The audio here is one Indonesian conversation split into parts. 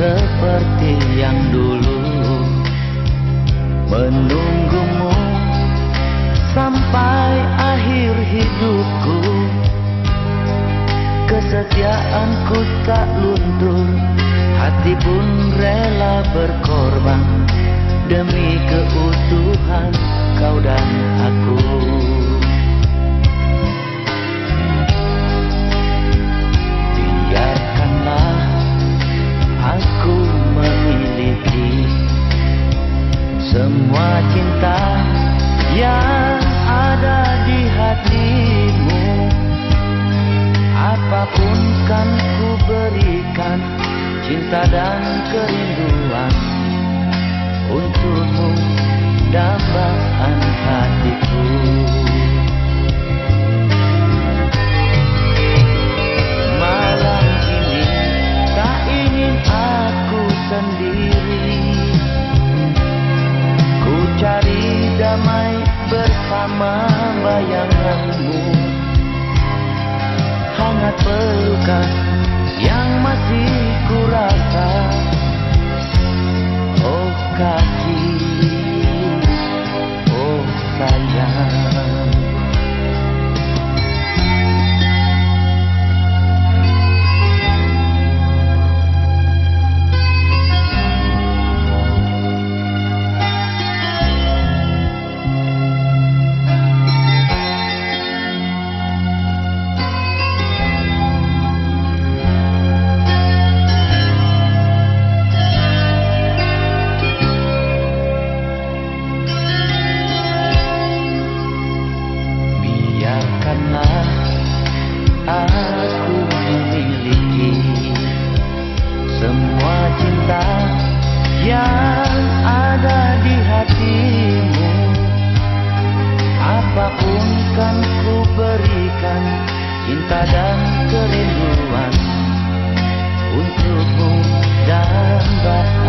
seperti yang dulu. Menunggumu sampai akhir hidupku. Kesetiaanku tak luntur Hati pun rela berkorban. Demi keutuhan kau dan aku. Cinta dan kerinduan Untukmu dambaan hatiku. Malam ini tak ingin aku sendiri. Ku cari damai bersama bayanganmu. Hangat pelukan yang masih ku semua cinta yang ada di hatimu. Apa pun kan ku berikan cinta dan kerinduan Untukmu dan bahagia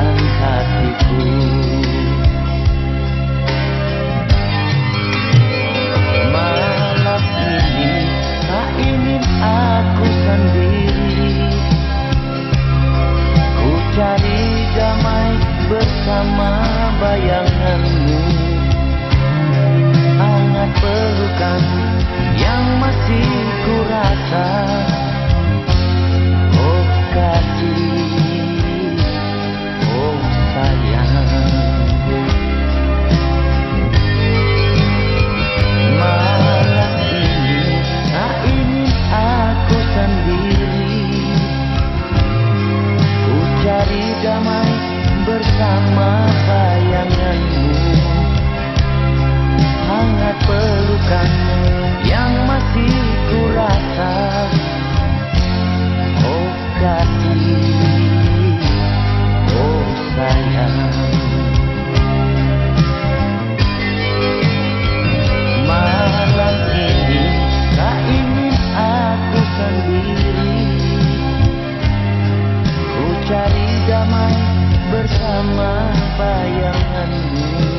bersama bayanganmu. Hangat pelukan yang masih kurasa. bersama bayanganmu